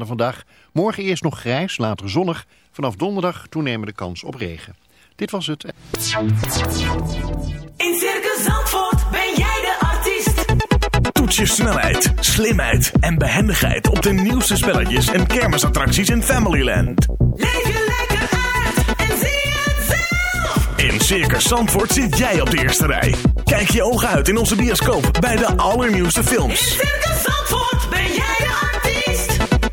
vandaag. Morgen eerst nog grijs, later zonnig. Vanaf donderdag toenemende kans op regen. Dit was het. In Circus Zandvoort ben jij de artiest. Toets je snelheid, slimheid en behendigheid op de nieuwste spelletjes en kermisattracties in Familyland. Leef je lekker uit en zie het zelf. In Circus Zandvoort zit jij op de eerste rij. Kijk je ogen uit in onze bioscoop bij de allernieuwste films. In Circus Zandvoort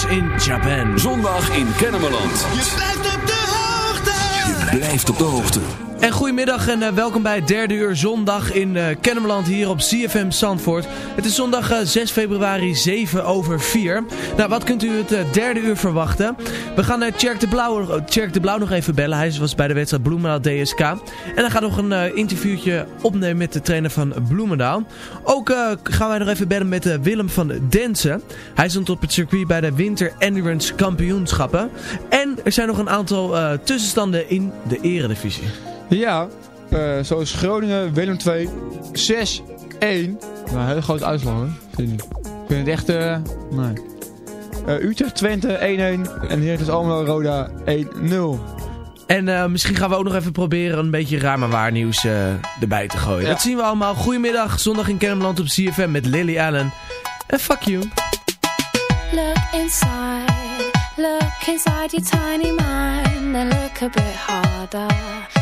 In Japan. Zondag in Kennemerland. Je blijft op de hoogte. Blijft op de hoogte. En goedemiddag en eh, welkom bij het derde uur zondag in uh, Kennemerland hier op CFM Zandvoort. Het is zondag uh, 6 februari 7 over 4. Nou, wat kunt u het derde uur verwachten? We gaan naar Tjerk de Blauw, de Blauw nog even bellen. Hij was bij de wedstrijd Bloemendaal DSK. En hij gaat nog een interviewtje opnemen met de trainer van Bloemendaal. Ook gaan wij nog even bellen met Willem van Densen. Hij stond op het circuit bij de Winter Endurance Kampioenschappen. En er zijn nog een aantal tussenstanden in de eredivisie. Ja, uh, zoals Groningen, Willem 2, 6-1. Nou, een hele grote uitslag hoor. Vind ik vind het echt, uh, nee. Uh, Utrecht, Twente 1-1 en Heracles Almelo Roda 1-0. En uh, misschien gaan we ook nog even proberen een beetje raar maar waar nieuws uh, erbij te gooien. Ja. Dat zien we allemaal. Goedemiddag, zondag in Kennemerland op CFM met Lily Allen. En fuck you. Look inside, look inside your tiny mind and look a bit harder.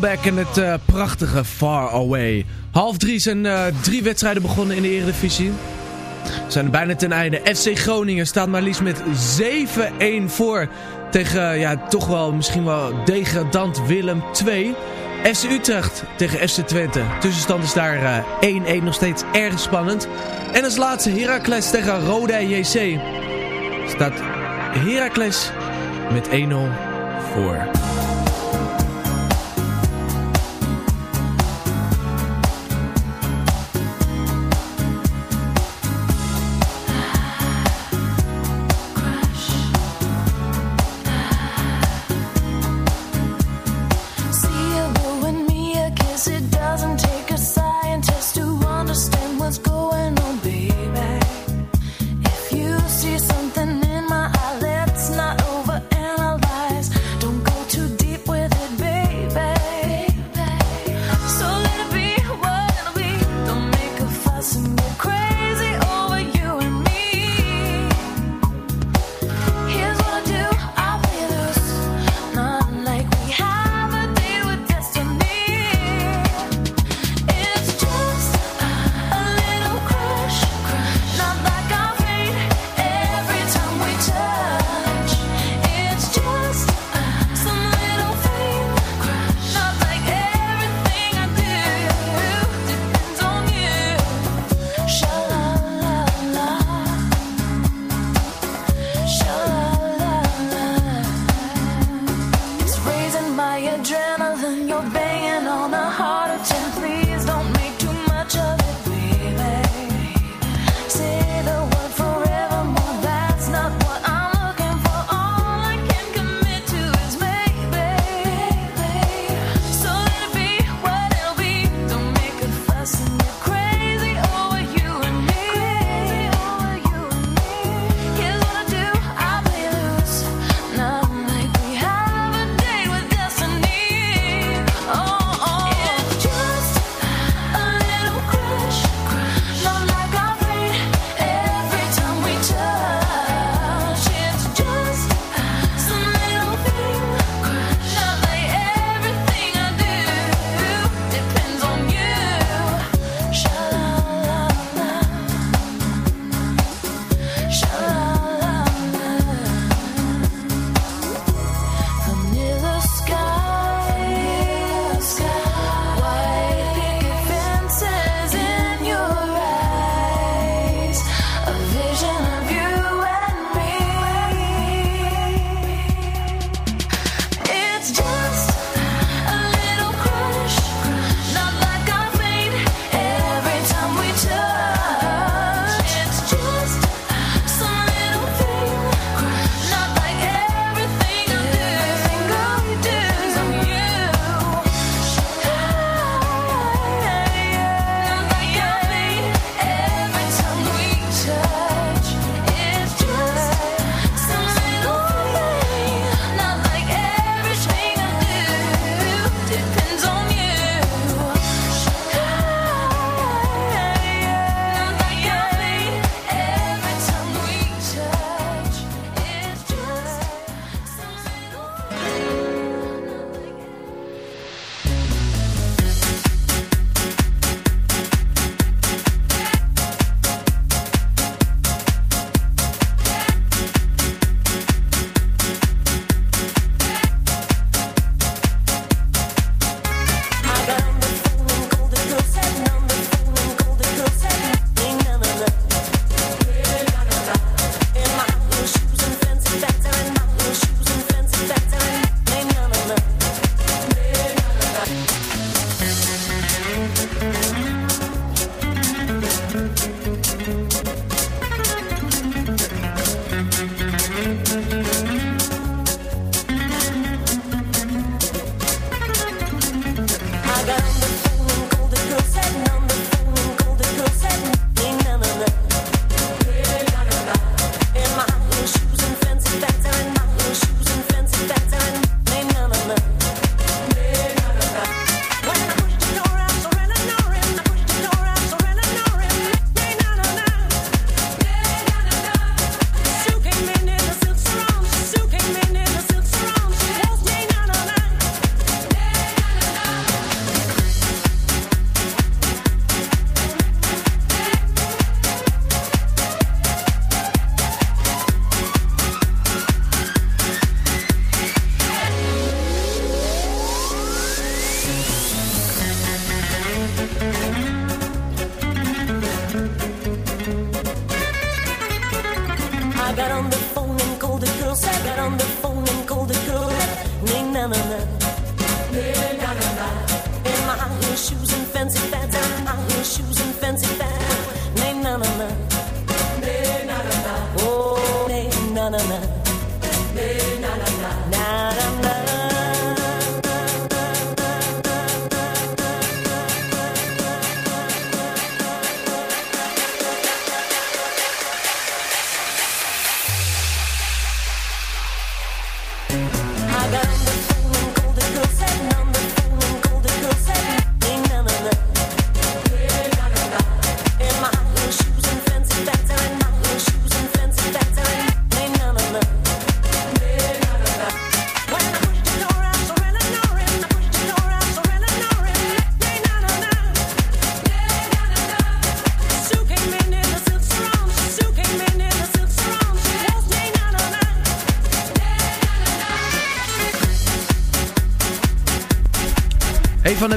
Nickelback en het eh, prachtige Far Away. Half drie zijn eh, drie wedstrijden begonnen in de Eredivisie. Zijn er bijna ten einde. FC Groningen staat maar liefst met 7-1 voor. Tegen, eh, ja, toch wel misschien wel degradant Willem 2. FC Utrecht tegen FC Twente. Tussenstand is daar eh, 1-1 nog steeds erg spannend. En als laatste Heracles tegen Roda JC. Staat Heracles met 1-0 voor.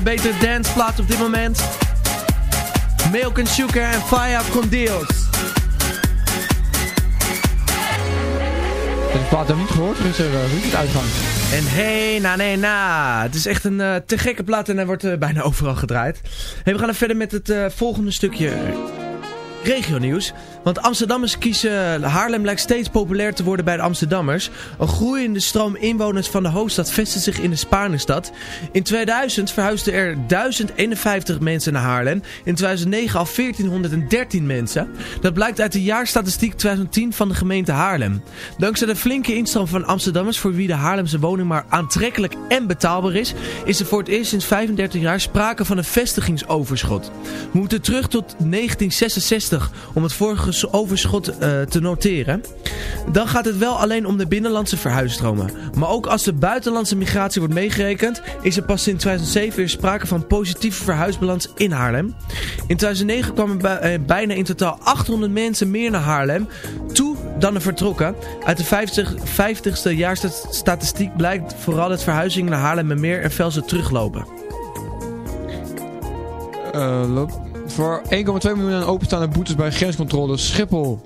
Betere danceplaten op dit moment. Milk and Sugar en Fire con Dios. Ik heb plaat nog niet gehoord, dus er uh, het uitgang. En hey, na, nee, na. Het is echt een eh, te gekke plaat en hij wordt eh, bijna overal gedraaid. Hey, we gaan er verder met het volgende stukje regionieuws. Want Amsterdammers kiezen Haarlem lijkt steeds populair te worden bij de Amsterdammers. Een groeiende stroom inwoners van de hoofdstad vestigt zich in de Spaarnestad. In 2000 verhuisden er 1051 mensen naar Haarlem. In 2009 al 1413 mensen. Dat blijkt uit de jaarstatistiek 2010 van de gemeente Haarlem. Dankzij de flinke instroom van Amsterdammers voor wie de Haarlemse woning maar aantrekkelijk en betaalbaar is, is er voor het eerst sinds 35 jaar sprake van een vestigingsoverschot. We moeten terug tot 1966 om het vorige overschot eh, te noteren. Dan gaat het wel alleen om de binnenlandse verhuisstromen. Maar ook als de buitenlandse migratie wordt meegerekend, is er pas sinds 2007 weer sprake van positieve verhuisbalans in Haarlem. In 2009 kwamen eh, bijna in totaal 800 mensen meer naar Haarlem toe dan er vertrokken. Uit de 50, 50ste jaarstatistiek blijkt vooral dat verhuizingen naar Haarlem en meer en Velsen teruglopen. Eh, loop- voor 1,2 miljoen aan openstaande boetes bij grenscontrole Schiphol.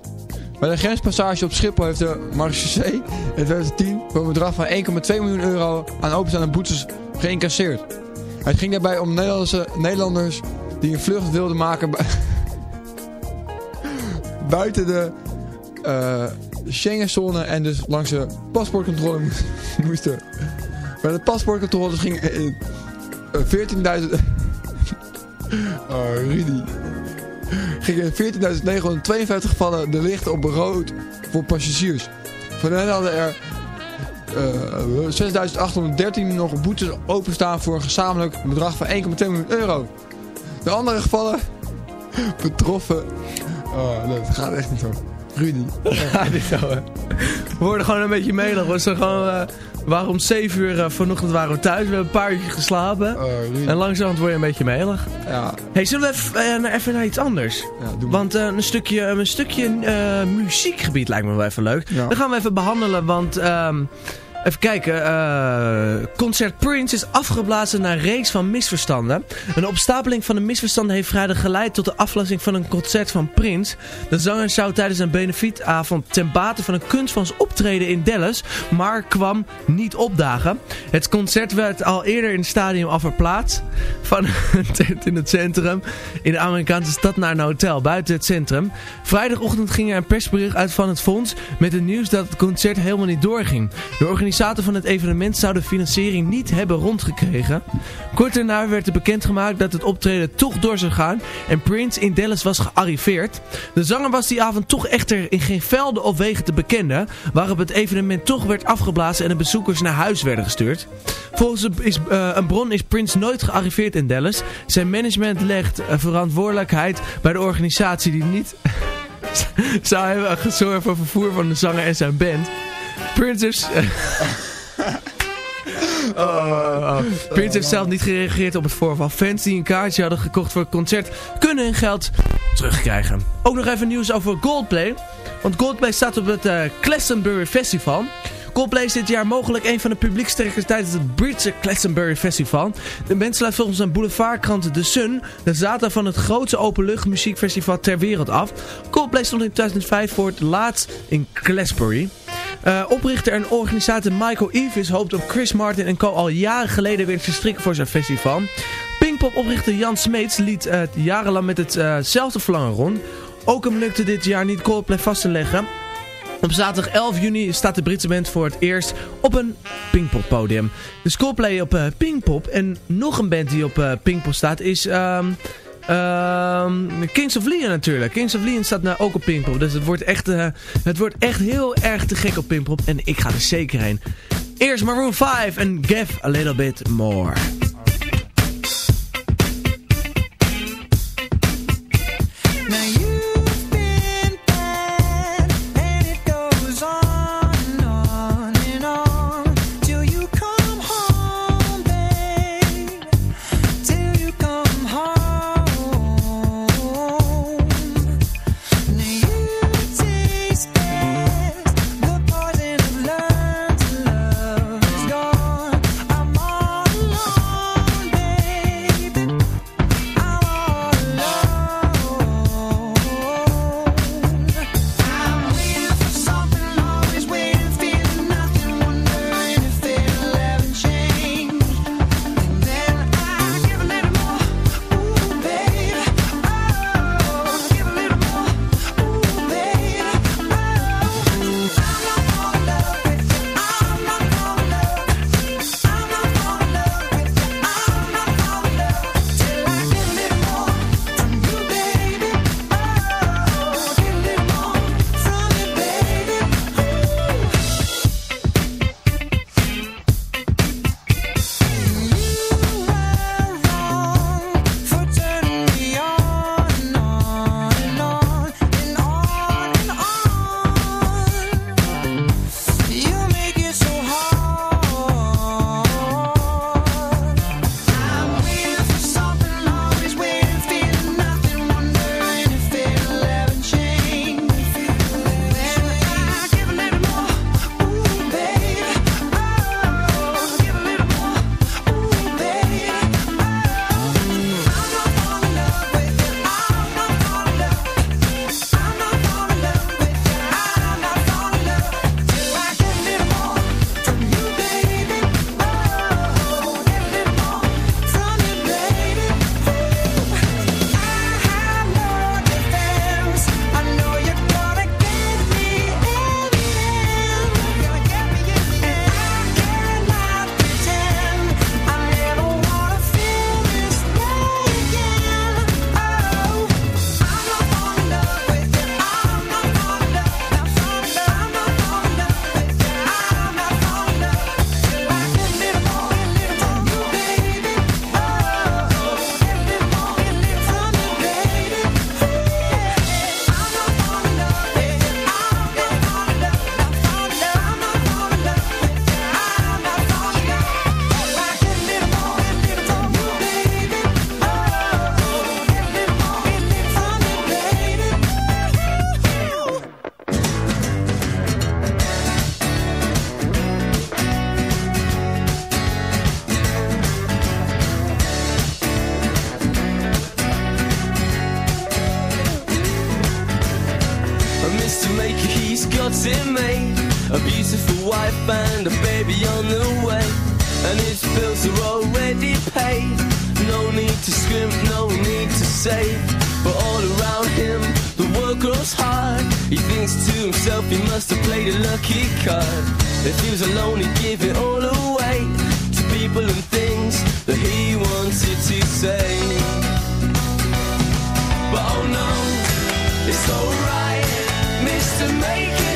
Bij de grenspassage op Schiphol heeft de marechaussee in 2010 voor een bedrag van 1,2 miljoen euro aan openstaande boetes geïncasseerd. Het ging daarbij om Nederlandse, Nederlanders die een vlucht wilden maken bu- buiten de eh Schengenzone en dus langs de paspoortcontrole mo- moesten. Bij de paspoortcontrole ging eh, eh, 14.000... Oh, Rudy. Gingen 14.952 gevallen de lichten op rood voor passagiers. Van hen hadden er eh 6.813 nog boetes openstaan voor een gezamenlijk bedrag van 1,2 miljoen euro. De andere gevallen betroffen... Oh, nee, het gaat echt niet zo. Rudy. Ja, dit zo, hè. We worden gewoon een beetje melig. We zijn gewoon, eh, waren om 7 uur eh, vanochtend waren we thuis. We hebben een paar uur geslapen. Oh. En langzaam word je een beetje melig. Ja, Hey, zullen we even, eh, naar- even naar iets anders? ja. Want eh, een stukje, een stukje muziekgebied lijkt me wel even leuk. Ja. Dat gaan we even behandelen, want... ehm, even kijken. eh, concert Prince is afgeblazen na een reeks van misverstanden. Een opstapeling van de misverstanden heeft vrijdag geleid tot de aflasting van een concert van Prince. De zanger zou tijdens een benefietavond ten bate van een kunstfonds optreden in Dallas, maar kwam niet opdagen. Het concert werd al eerder in het stadion al verplaatst van een tent in het centrum in de Amerikaanse stad naar een hotel buiten het centrum. Vrijdagochtend ging er een persbericht uit van het fonds met het nieuws dat het concert helemaal niet doorging. De van het evenement zou de financiering niet hebben rondgekregen. Kort daarna werd er bekendgemaakt dat het optreden toch door zou gaan en Prince in Dallas was gearriveerd. De zanger was die avond toch echter in geen velden of wegen te bekennen, waarop het evenement toch werd afgeblazen en de bezoekers naar huis werden gestuurd. Volgens een, eh, bron is Prince nooit gearriveerd in Dallas. Zijn management legt eh, verantwoordelijkheid bij de organisatie die niet zou hebben gezorgd voor vervoer van de zanger en zijn band. Princess... Oh, oh, oh. Heeft zelf niet gereageerd op het voorval. Fans die een kaartje hadden gekocht voor het concert kunnen hun geld terugkrijgen. Ook nog even nieuws over Goldplay. Want Goldplay staat op het uh, Glastonbury Festival. Coldplay is dit jaar mogelijk een van de publiekstrekkers tijdens het Britse Glastonbury Festival. De mensen laat volgens een boulevardkrant The Sun de zaterdag van het grootste openluchtmuziekfestival ter wereld af. Coldplay stond in 2005 voor het laatst in Glastonbury. Eh, oprichter en organisator Michael Evis hoopt op Chris Martin en Co. al jaren geleden weer te strikken voor zijn festival. Pinkpop-oprichter Jan Smeets liet eh, het jarenlang met hetzelfde eh, uh verlangen rond. Ook hem lukte dit jaar niet Coldplay vast te leggen. Op zaterdag 11 juni staat de Britse band voor het eerst op een Pinkpop-podium. De Coldplay op Pinkpop en nog een band die op Pinkpop staat is... Ehm, Ehm Kings of Leon natuurlijk. Kings of Leon staat nou ook op Pinkpop. Dus het wordt, echt, eh, het wordt echt heel erg te gek op Pinkpop. En ik ga er zeker heen. Eerst Maroon 5 en Give a Little Bit More. No need to scrimp, no need to save. But all around him, the world grows hard. He thinks to himself he must have played a lucky card. If he was alone, he'd give it all away to people and things that he wanted to say. But oh no, it's alright, Mr. Make It.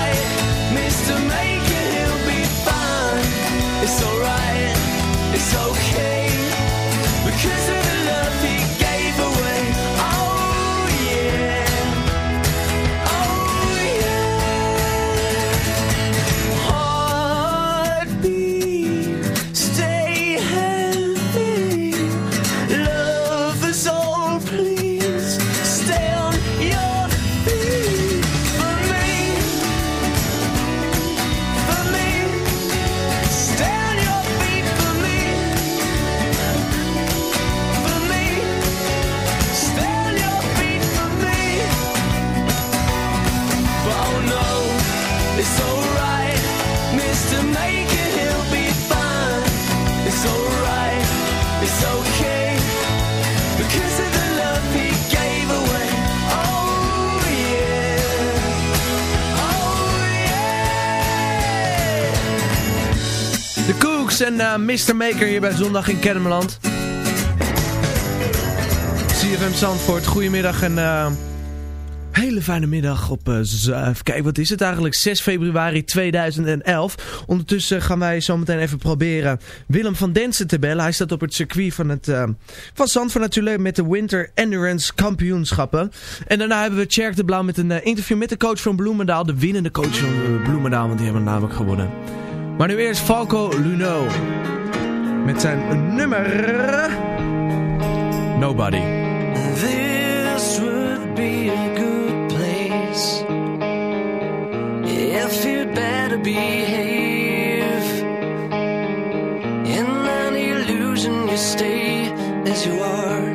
En eh, Mr. Maker hier bij Zondag in Kennemerland. CFM Zandvoort, goedemiddag en eh, hele fijne middag op, eh, z- even kijken, wat is het eigenlijk, 6 februari 2011. Ondertussen gaan wij zometeen even proberen Willem van Densen te bellen. Hij staat op het circuit van, het, eh, van Zandvoort natuurlijk met de Winter Endurance Kampioenschappen. En daarna hebben we Tjerk de Blauw met een eh, interview met de coach van Bloemendaal, de winnende coach van eh, Bloemendaal, want die hebben namelijk gewonnen. Maar nu eerst Falco Luno. Met zijn nummer... Nobody. This would be a good place if you'd better behave. In an illusion, you stay as you are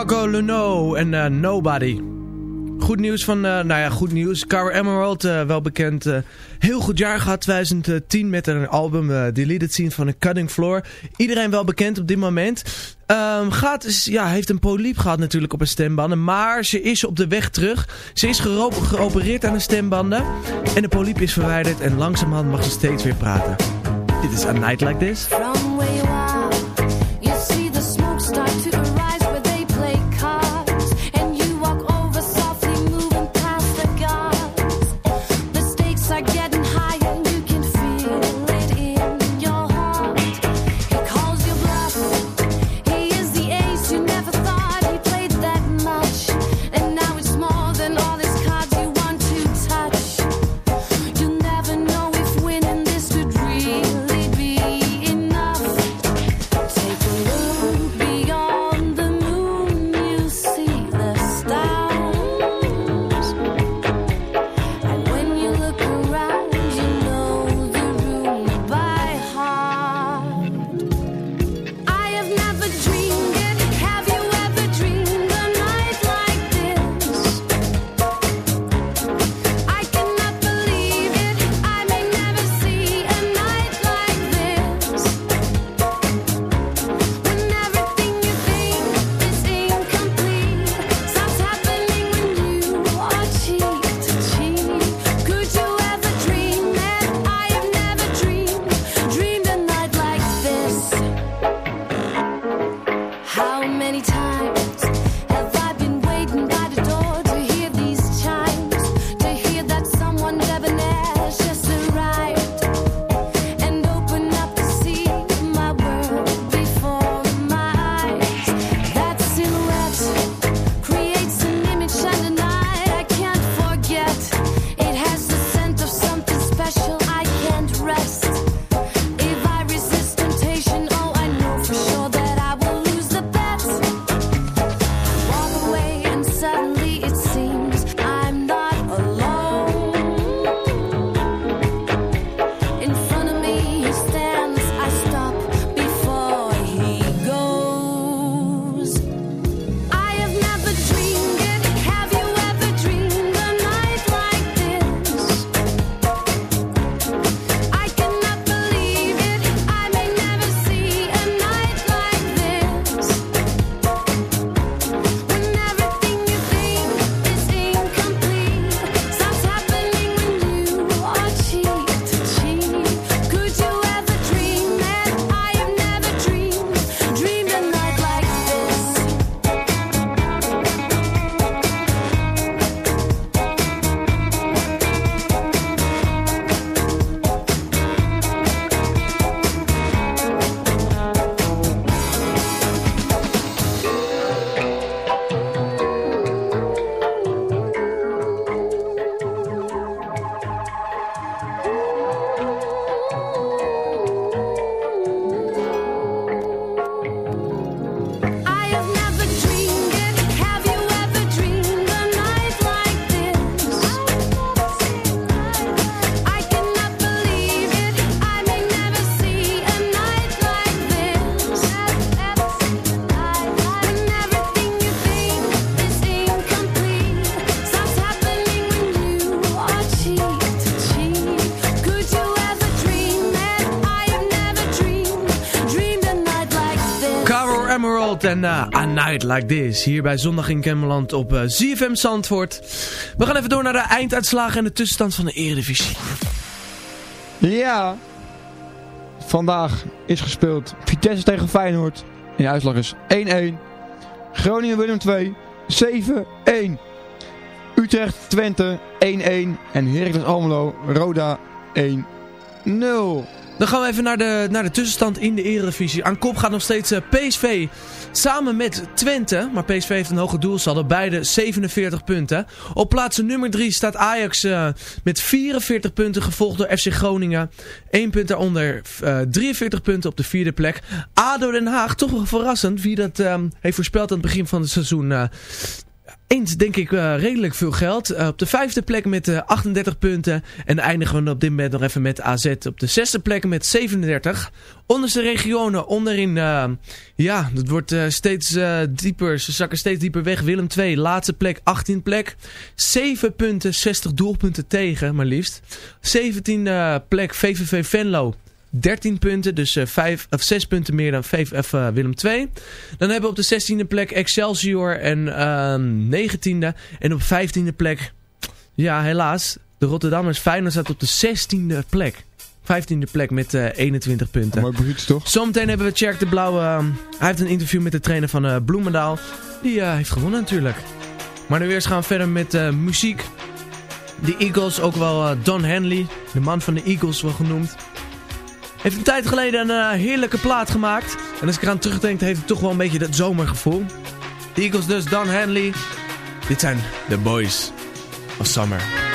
Falco Luno en eh, Nobody. Goed nieuws van, eh, nou ja, goed nieuws. Cover Emerald, eh, wel bekend, heel goed jaar gehad 2010 met een album Deleted Scene van een Cutting Floor. Iedereen wel bekend op dit moment. Ehm, gaat, is- ja, heeft een polyp gehad natuurlijk op haar stembanden, maar ze is op de weg terug. Ze is geopereerd aan de stembanden en de polyp is verwijderd en langzamerhand mag ze steeds weer praten. Dit is A Night Like This. En eh, A Night Like This. Hier bij Zondag in Kemmerland op eh, ZFM Zandvoort. We gaan even door naar de einduitslagen en de tussenstand van de Eredivisie. Ja. Vandaag is gespeeld Vitesse tegen Feyenoord. En de uitslag is 1-1. Groningen Willem 2 7-1. Utrecht Twente 1-1. En Heracles Almelo Roda 1-0. Dan gaan we even naar de, naar de tussenstand in de Eredivisie. Aan kop gaat nog steeds eh, PSV samen met Twente. Maar PSV heeft een hoge doelsaldo. Beide 47 punten. Op plaats nummer 3 staat Ajax eh, met 44 punten. Gevolgd door FC Groningen. 1 punt daaronder. eh 43 punten op de vierde plek. ADO Den Haag, toch wel verrassend. Wie dat eh, heeft voorspeld aan het begin van het seizoen... eh, eens denk ik eh, redelijk veel geld. Eh, op de vijfde plek met eh, 38 punten. En eindigen we op dit moment nog even met AZ op de zesde plek met 37. Onderste regionen onderin, eh, ja, het wordt eh, steeds eh, dieper. Ze zakken steeds dieper weg. Willem 2, laatste plek, 18 plek. 7 punten, 60 doelpunten tegen, maar liefst. 17e plek VVV Venlo. 13 punten, dus eh, vijf, of 6 punten meer dan eh, Willem 2. Dan hebben we op de 16e plek Excelsior en ehm 19e. En op 15e plek, ja helaas, de Rotterdammers Feyenoord staat op de 16e plek. 15e plek met eh, 21 punten. Mooi bruut toch? Zometeen hebben we Tjerk de Blauwe. ehm, hij heeft een interview met de trainer van eh, Bloemendaal. Die eh, heeft gewonnen natuurlijk. Maar nu eerst gaan we verder met eh, muziek. De Eagles, ook wel eh, Don Henley. De man van de Eagles wel genoemd. Heeft een tijd geleden een eh, heerlijke plaat gemaakt. En als ik eraan terugdenk, heeft het toch wel een beetje dat zomergevoel. De Eagles dus, Don Henley. Dit zijn The Boys of Summer.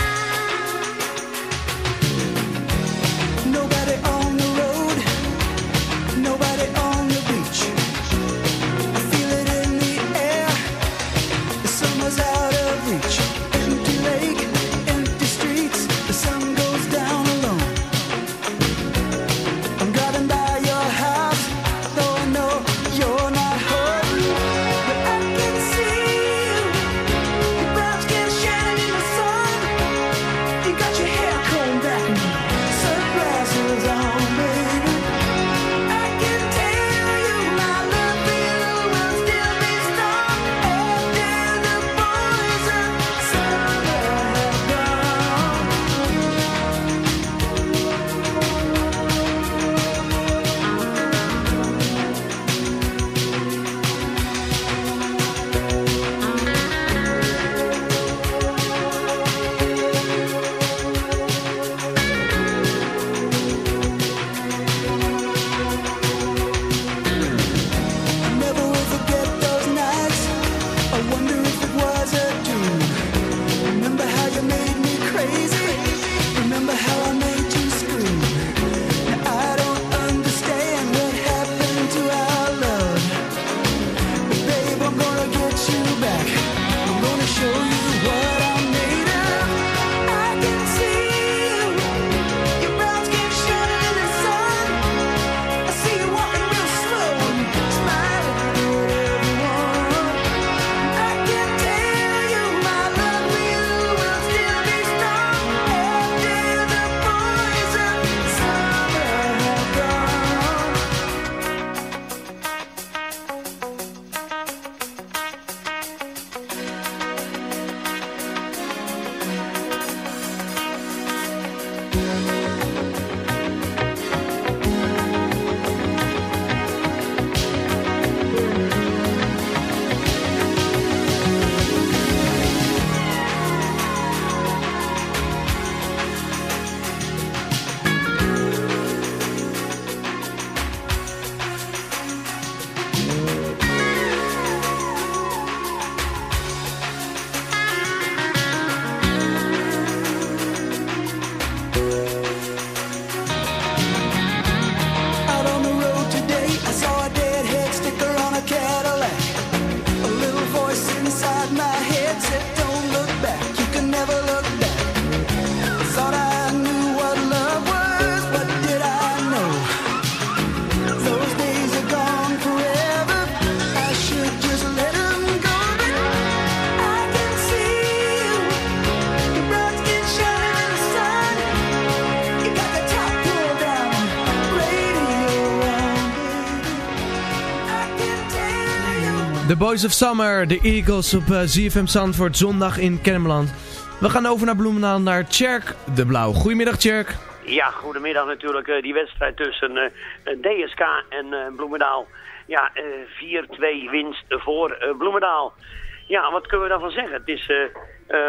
The Boys of Summer, de Eagles op eh, ZFM Zandvoort, zondag in Kennemerland. We gaan over naar Bloemendaal, naar Tjerk de Blauw. Goedemiddag Tjerk. Ja, goedemiddag natuurlijk. Eh, die wedstrijd tussen eh, DSK en Bloemendaal. Ja, eh 4-2 winst voor Bloemendaal. Ja, wat kunnen we daarvan zeggen? Het is,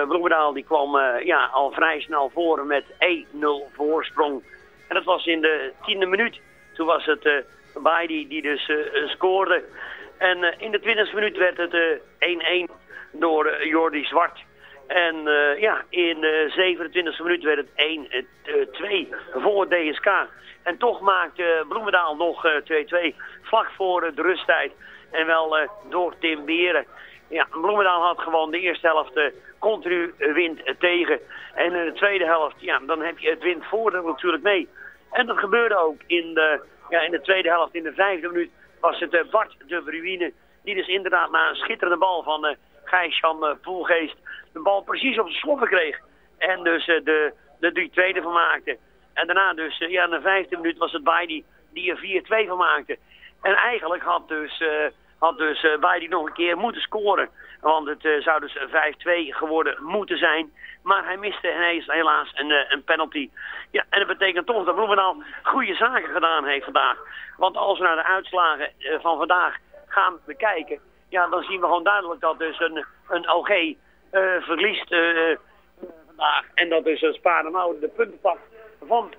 Bloemendaal die kwam ja, al vrij snel voor met 1-0 voorsprong. En dat was in de tiende minuut. Toen was het Baidi die dus scoorde. En eh, in de twintigste minuut werd het eh, 1-1 door eh, Jordi Zwart. En eh, ja, in de 27e minuut werd het 1-2 voor DSK. En toch maakte Bloemendaal nog eh, 2-2 vlak voor eh, de rusttijd. En wel eh, door Tim Beren. Ja, Bloemendaal had gewoon de eerste helft eh, continu eh, wind eh, tegen. En in de tweede helft, ja, dan heb je het windvoordeel natuurlijk mee. En dat gebeurde ook in de, ja, in de tweede helft. In de vijfde minuut was het eh, Bart de Bruine. Die dus inderdaad na een schitterende bal van eh Gijs-Jan eh, Poelgeest de bal precies op zijn sloffen kreeg. En dus eh, de, de drie tweede van maakte. En daarna dus, eh, ja, in de vijfde minuut was het Baidi die er 4-2 van maakte. En eigenlijk had dus, eh had dus eh, Baidi nog een keer moeten scoren. Want het eh, zou dus 5-2 geworden moeten zijn. Maar hij miste ineens helaas een, eh, een penalty. Ja, en dat betekent toch dat Bloemendaal goede zaken gedaan heeft vandaag. Want als we naar de uitslagen eh, van vandaag gaan bekijken... Ja, dan zien we gewoon duidelijk dat dus een, een OG eh, verliest eh, eh, vandaag. En dat dus Spaarnemoude de punten pakt van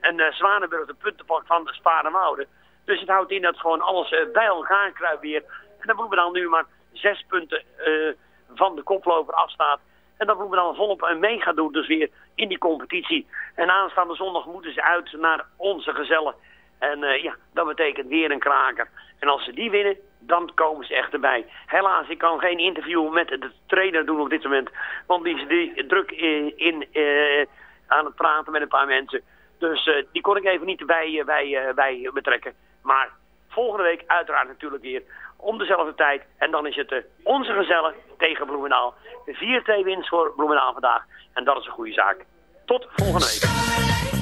en uh, Zwanenburg de punten pakt van de Spaarnemoude. Dus het houdt in dat gewoon alles eh, bij elkaar kruipt weer. En dat Bloemendaal nu maar zes punten eh, van de koploper afstaat. En dat Bloemendaal volop mee gaat doen dus weer in die competitie. En aanstaande zondag moeten ze uit naar onze gezellen. En eh, ja, dat betekent weer een kraker. En als ze die winnen, dan komen ze echt erbij. Helaas, ik kan geen interview met de trainer doen op dit moment. Want die is die druk in, aan het praten met een paar mensen. Dus die kon ik even niet bij betrekken. Maar volgende week uiteraard natuurlijk weer om dezelfde tijd. En dan is het eh, onze gezellen tegen Bloemendaal. De 4-2 winst voor Bloemendaal vandaag. En dat is een goede zaak. Tot volgende week.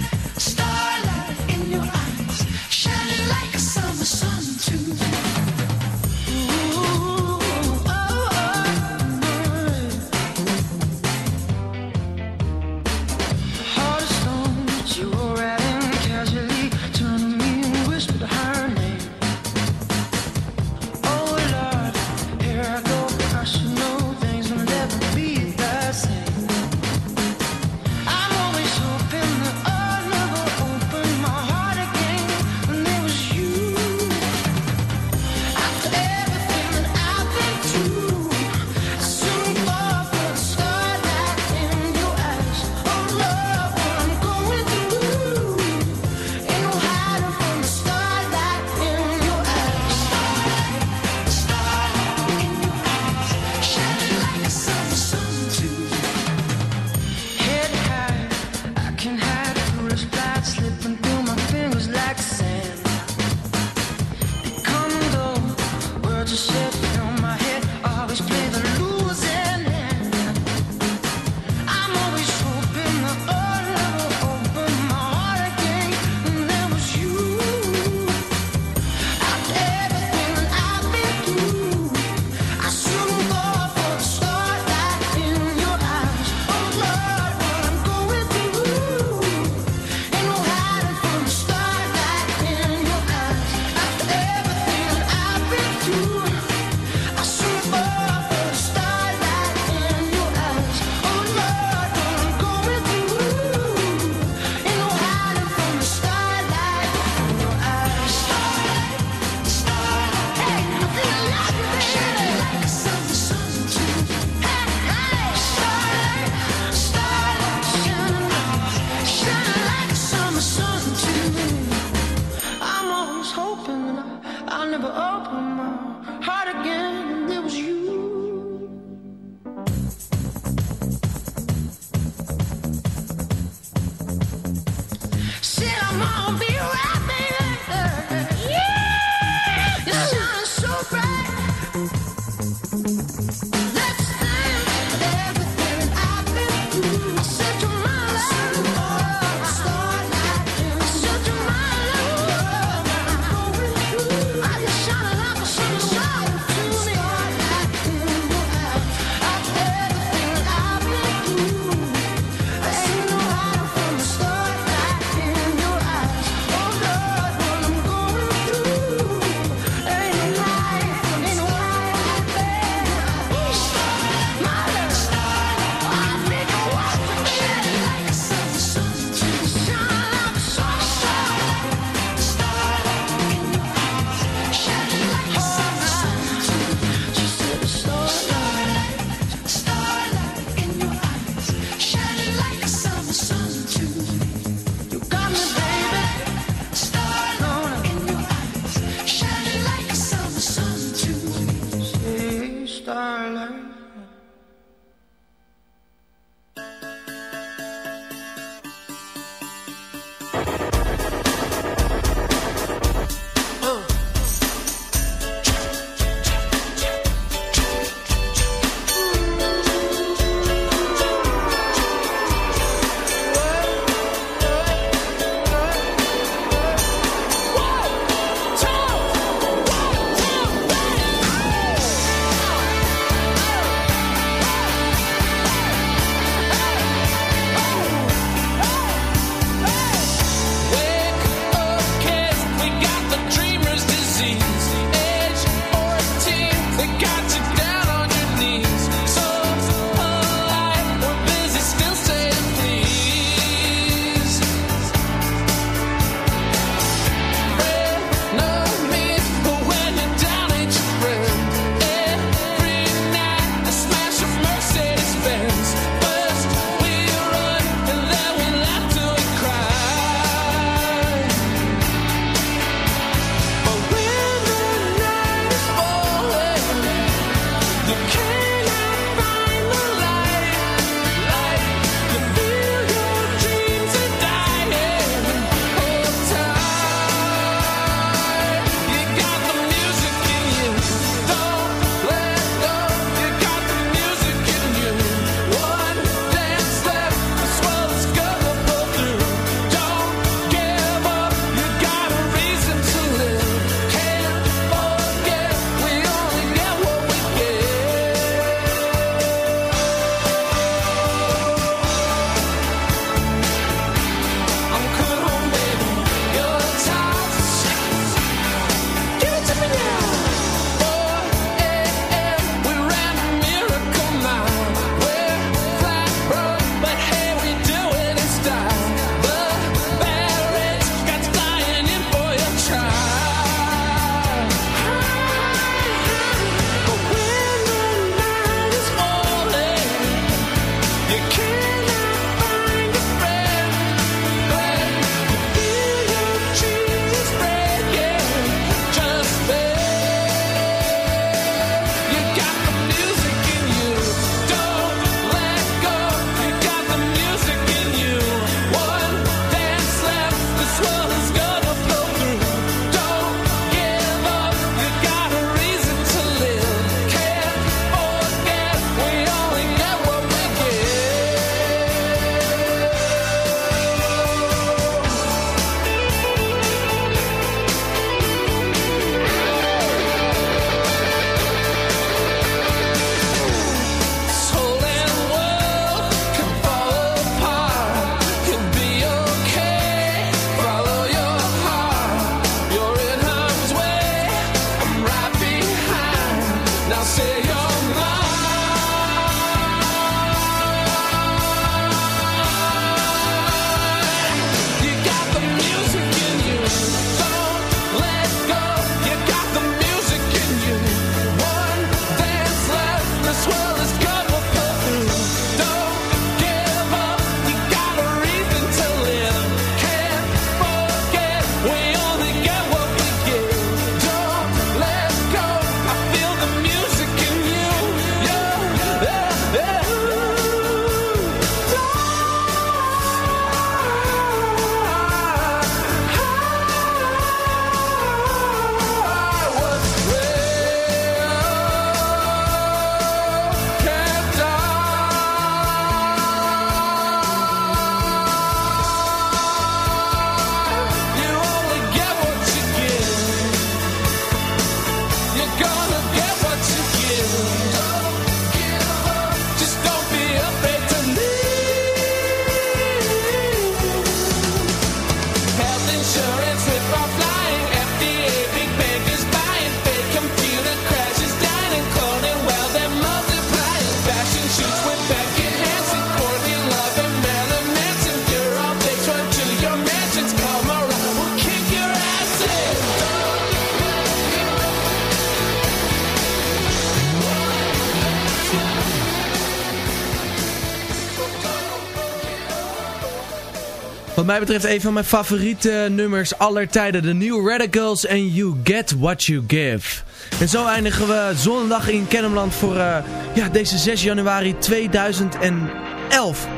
Mij betreft een van mijn favoriete nummers aller tijden. De New Radicals en You Get What You Give. En zo eindigen we zondag in Kennemerland voor eh, ja, deze 6 januari 2011.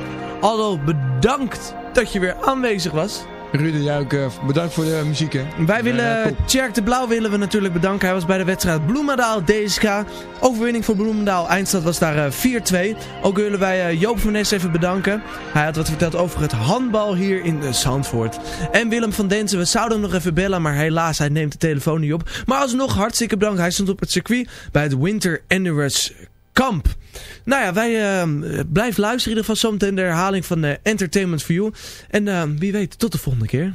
Aldo, bedankt dat je weer aanwezig was. Ruud en jij ook eh, bedankt voor de muziek. Hè. Wij Eh, willen. Tjerk de Blauw willen we natuurlijk bedanken. Hij was bij de wedstrijd Bloemendaal DSK. Overwinning voor Bloemendaal. Eindstand was daar eh, 4-2. Ook willen wij eh, Joop van Nes even bedanken. Hij had wat verteld over het handbal hier in eh, Zandvoort. En Willem van Denzen. We zouden hem nog even bellen. Maar helaas, hij neemt de telefoon niet op. Maar alsnog hartstikke bedankt. Hij stond op het circuit bij het Winter Endurance Kamp. Nou ja, wij eh, blijven luisteren in ieder geval de herhaling van eh, Entertainment for You. En eh, wie weet, tot de volgende keer.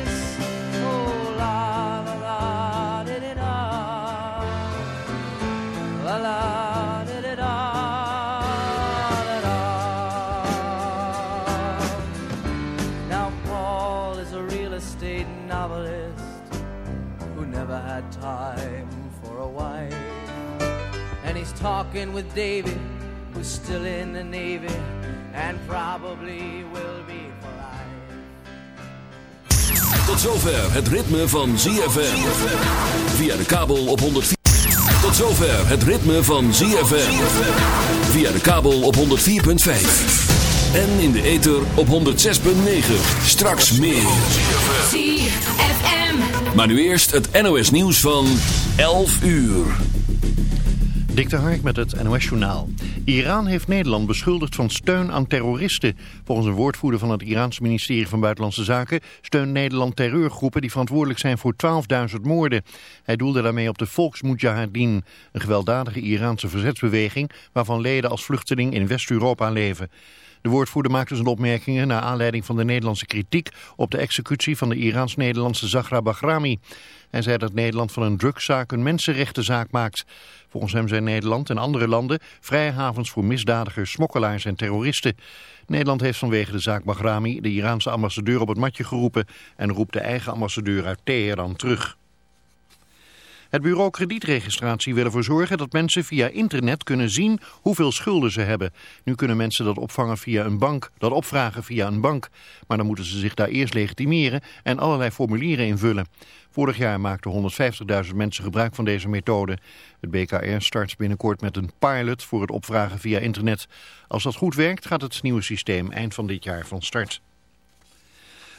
Talking with David, who's still in the Navy and probably will be for life. Tot zover het ritme van ZFM. Via de kabel op 104. Tot zover het ritme van ZFM. Via de kabel op 104.5. En in de ether op 106.9. Straks meer. ZFM. Maar nu eerst het NOS nieuws van 11 uur. Dik de Hark met het NOS-journaal. Iran heeft Nederland beschuldigd van steun aan terroristen. Volgens een woordvoerder van het Iraanse ministerie van Buitenlandse Zaken... steunt Nederland terreurgroepen die verantwoordelijk zijn voor 12.000 moorden. Hij doelde daarmee op de Volksmujahedin, een gewelddadige Iraanse verzetsbeweging... waarvan leden als vluchteling in West-Europa leven. De woordvoerder maakte zijn opmerkingen naar aanleiding van de Nederlandse kritiek... op de executie van de Iraans-Nederlandse Zahra Bahrami... Hij zei dat Nederland van een drugszaak een mensenrechtenzaak maakt. Volgens hem zijn Nederland en andere landen vrijhavens voor misdadigers, smokkelaars en terroristen. Nederland heeft vanwege de zaak Bahrami de Iraanse ambassadeur op het matje geroepen en roept de eigen ambassadeur uit Teheran terug. Het bureau kredietregistratie wil ervoor zorgen dat mensen via internet kunnen zien hoeveel schulden ze hebben. Nu kunnen mensen dat opvangen via een bank, dat opvragen via een bank. Maar dan moeten ze zich daar eerst legitimeren en allerlei formulieren invullen. Vorig jaar maakten 150.000 mensen gebruik van deze methode. Het BKR start binnenkort met een pilot voor het opvragen via internet. Als dat goed werkt gaat het nieuwe systeem eind van dit jaar van start.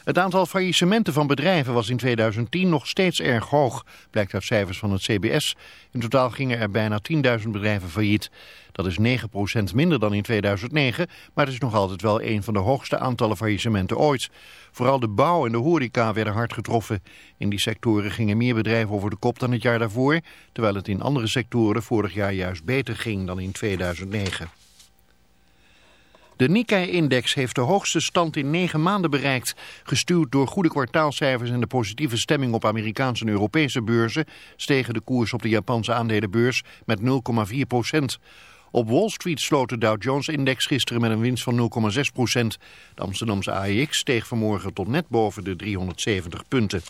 Het aantal faillissementen van bedrijven was in 2010 nog steeds erg hoog, blijkt uit cijfers van het CBS. In totaal gingen er bijna 10.000 bedrijven failliet. Dat is 9% minder dan in 2009, maar het is nog altijd wel een van de hoogste aantallen faillissementen ooit. Vooral de bouw en de horeca werden hard getroffen. In die sectoren gingen meer bedrijven over de kop dan het jaar daarvoor, terwijl het in andere sectoren vorig jaar juist beter ging dan in 2009. De Nikkei-index heeft de hoogste stand in negen maanden bereikt. Gestuurd door goede kwartaalcijfers en de positieve stemming op Amerikaanse en Europese beurzen... stegen de koers op de Japanse aandelenbeurs met 0,4 procent. Op Wall Street sloot de Dow Jones-index gisteren met een winst van 0,6 procent. De Amsterdamse AEX steeg vanmorgen tot net boven de 370 punten.